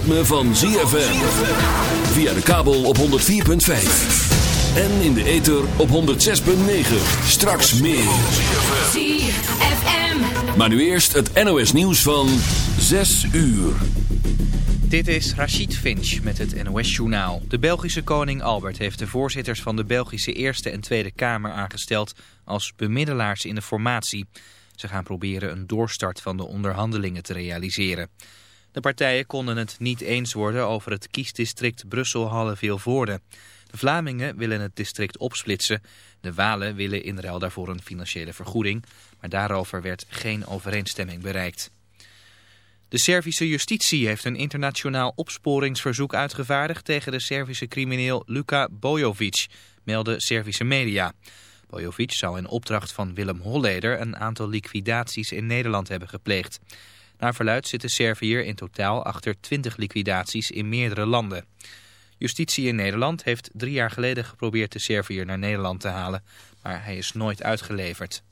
van ZFM. Via de kabel op 104.5. En in de ether op 106.9. Straks meer. ZFM. Maar nu eerst het NOS nieuws van 6 uur. Dit is Rachid Finch met het NOS-journaal. De Belgische koning Albert heeft de voorzitters van de Belgische Eerste en Tweede Kamer aangesteld als bemiddelaars in de formatie. Ze gaan proberen een doorstart van de onderhandelingen te realiseren. De partijen konden het niet eens worden over het kiesdistrict Brussel-Halle-Vilvoorde. De Vlamingen willen het district opsplitsen. De Walen willen in ruil daarvoor een financiële vergoeding. Maar daarover werd geen overeenstemming bereikt. De Servische justitie heeft een internationaal opsporingsverzoek uitgevaardigd tegen de Servische crimineel Luka Bojovic, melden Servische media. Bojovic zou in opdracht van Willem Holleder een aantal liquidaties in Nederland hebben gepleegd. Naar verluid zit de Serviër in totaal achter 20 liquidaties in meerdere landen. Justitie in Nederland heeft drie jaar geleden geprobeerd de Serviër naar Nederland te halen, maar hij is nooit uitgeleverd.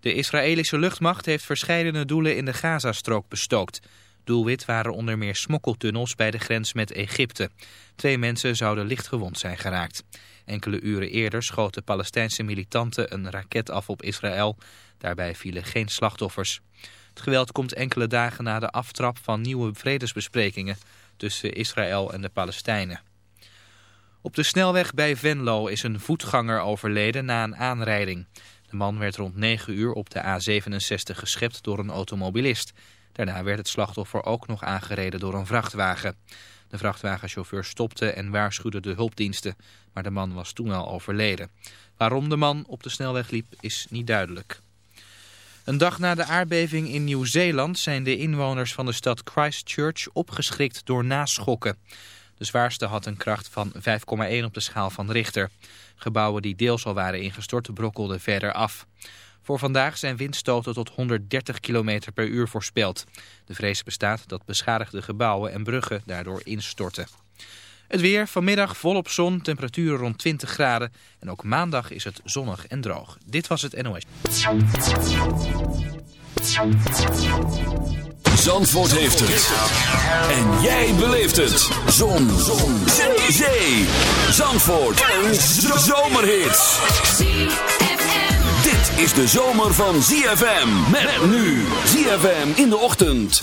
De Israëlische luchtmacht heeft verscheidene doelen in de Gazastrook bestookt. Doelwit waren onder meer smokkeltunnels bij de grens met Egypte. Twee mensen zouden licht gewond zijn geraakt. Enkele uren eerder schoten Palestijnse militanten een raket af op Israël. Daarbij vielen geen slachtoffers. Het geweld komt enkele dagen na de aftrap van nieuwe vredesbesprekingen tussen Israël en de Palestijnen. Op de snelweg bij Venlo is een voetganger overleden na een aanrijding. De man werd rond 9 uur op de A67 geschept door een automobilist. Daarna werd het slachtoffer ook nog aangereden door een vrachtwagen. De vrachtwagenchauffeur stopte en waarschuwde de hulpdiensten, maar de man was toen al overleden. Waarom de man op de snelweg liep is niet duidelijk. Een dag na de aardbeving in Nieuw-Zeeland zijn de inwoners van de stad Christchurch opgeschrikt door naschokken. De zwaarste had een kracht van 5,1 op de schaal van Richter. Gebouwen die deels al waren ingestort brokkelden verder af. Voor vandaag zijn windstoten tot 130 km per uur voorspeld. De vrees bestaat dat beschadigde gebouwen en bruggen daardoor instorten. Het weer, vanmiddag volop zon, temperaturen rond 20 graden. En ook maandag is het zonnig en droog. Dit was het NOS. Zandvoort heeft het. En jij beleeft het. Zon. zon. Zee. Zee. Zandvoort. Een zomerhit. Dit is de zomer van ZFM. Met nu. ZFM in de ochtend.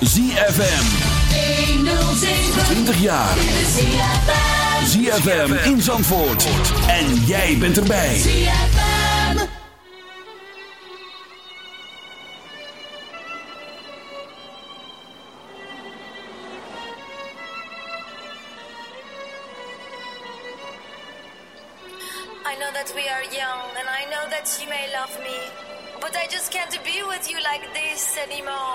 is ZFM. 20 jaar. ZFM in Zandvoort. En jij bent erbij. I know that we are young, and I know that you may love me, but I just can't be with you like this anymore.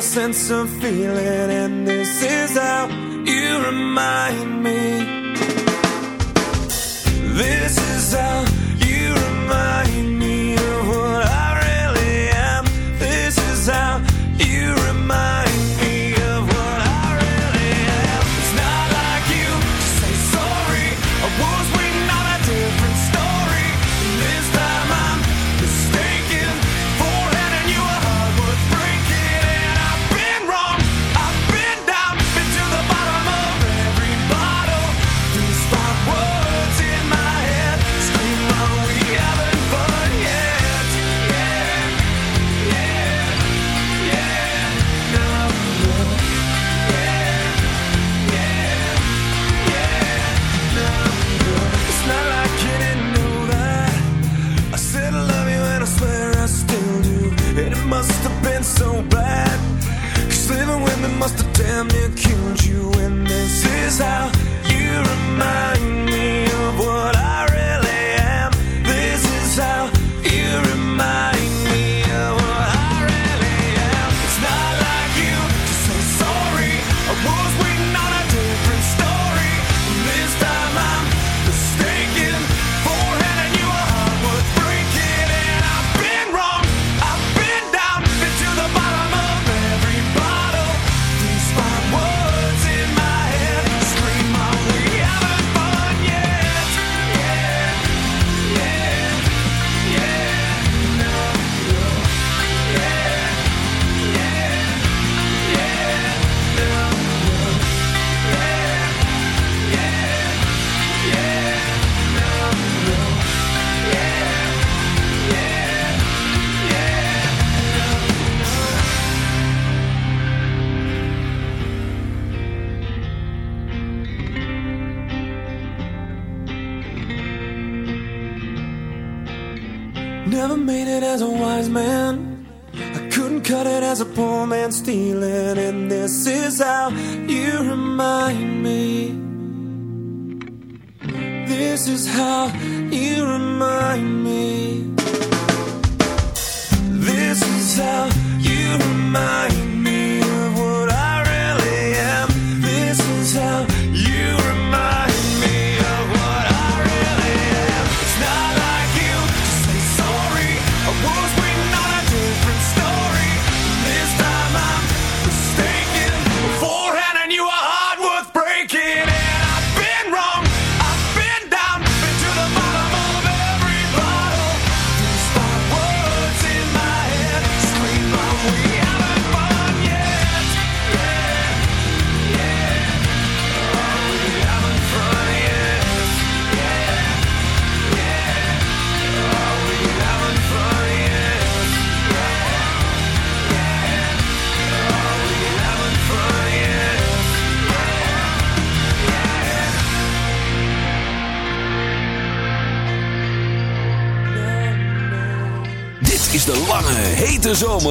sense of feeling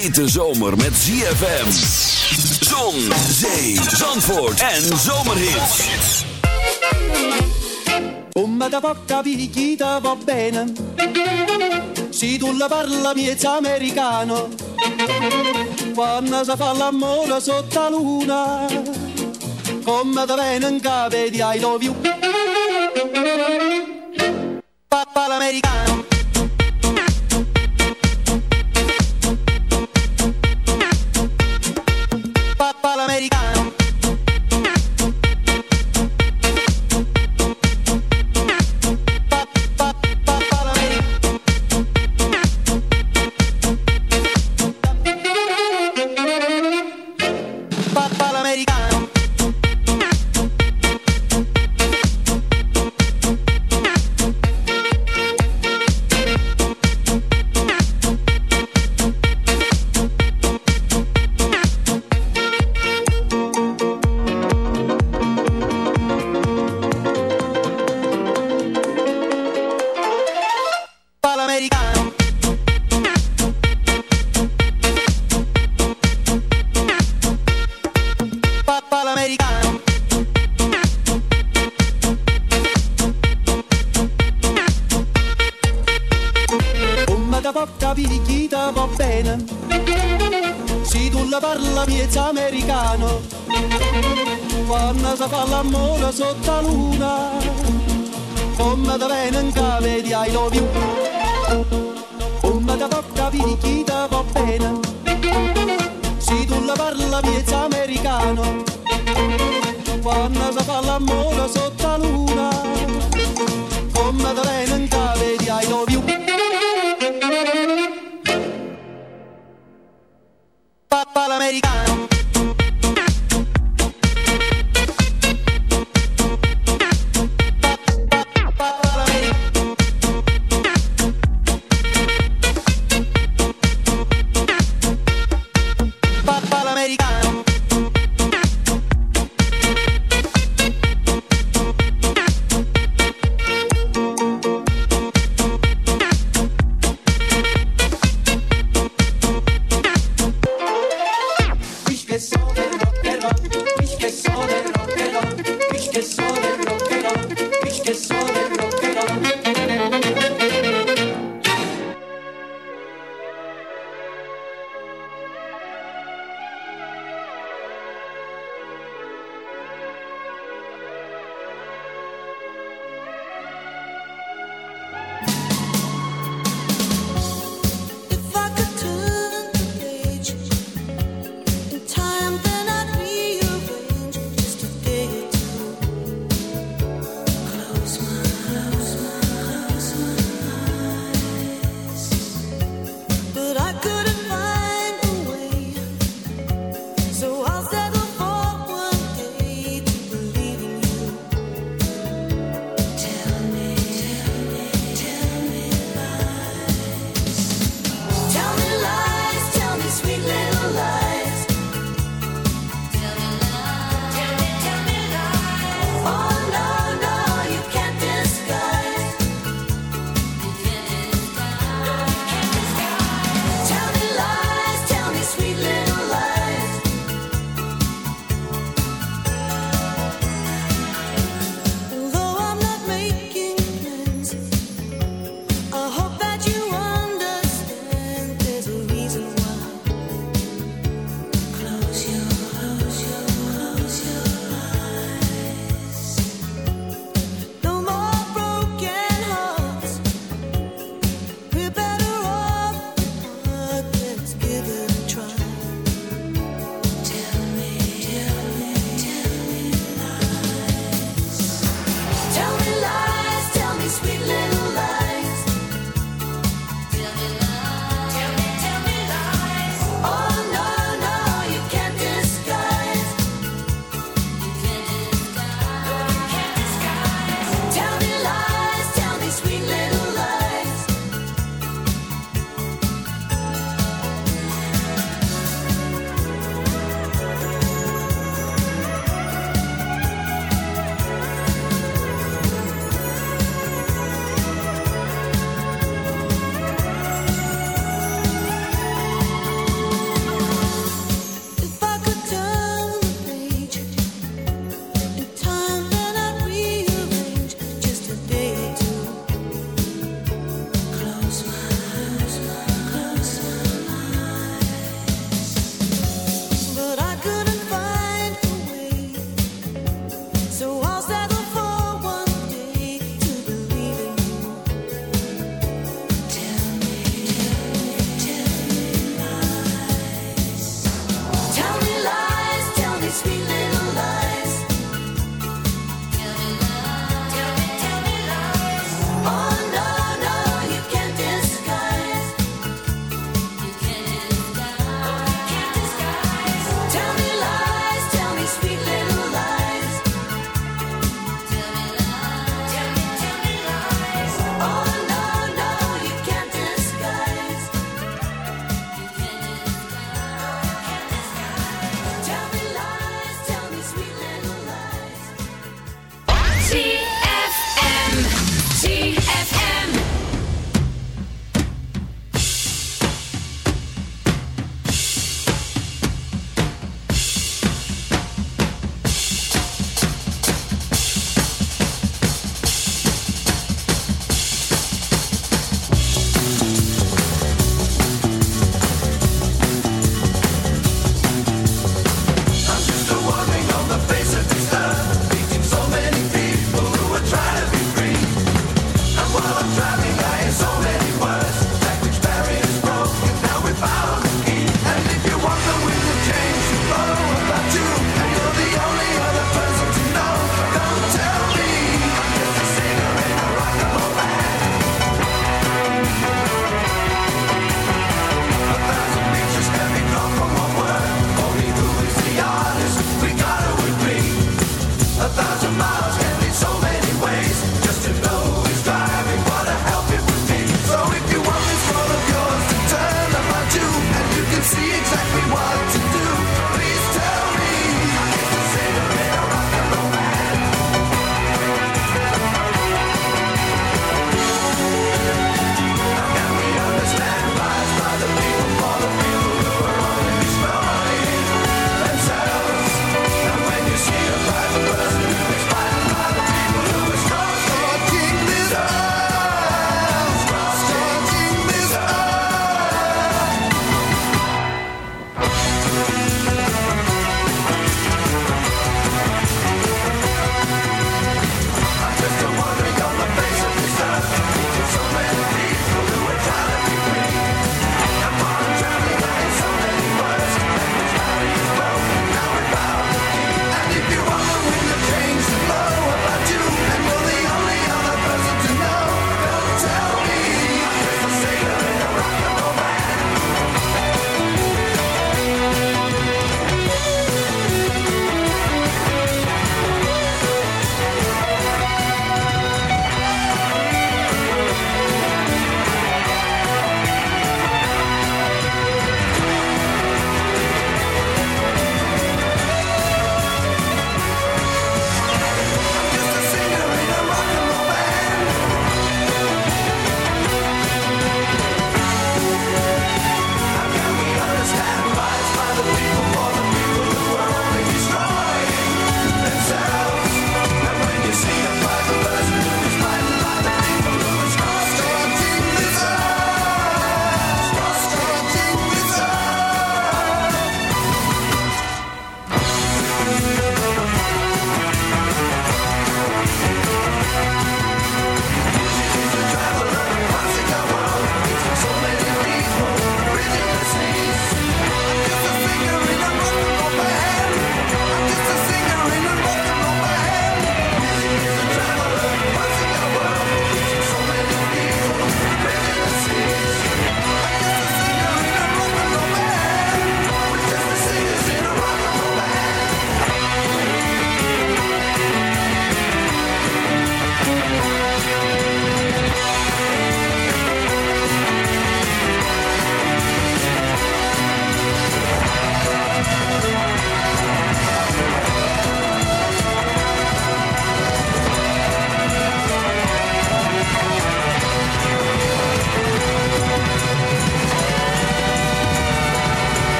hete zomer met ZFM. Zon, zee, zandvoort en zomerhits. Come da porta picchita va bene. Si tu la parla miezza americano. Quando si fa l'amore sotto la luna. Come da venen cave di I love you. Quando si fa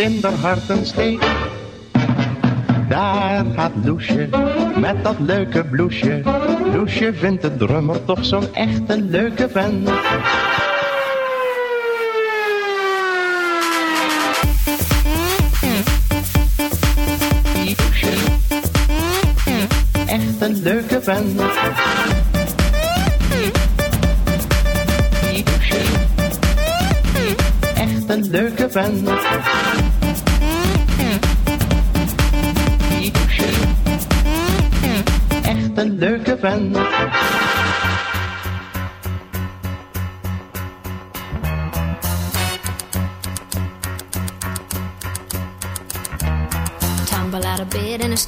in haar harten. Daar gaat Loesje met dat leuke bloesje. Loesje vindt de drummer toch zo'n echt een leuke vent. Loesje, echt een leuke vent. Loesje, echt een leuke vent.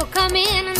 people come in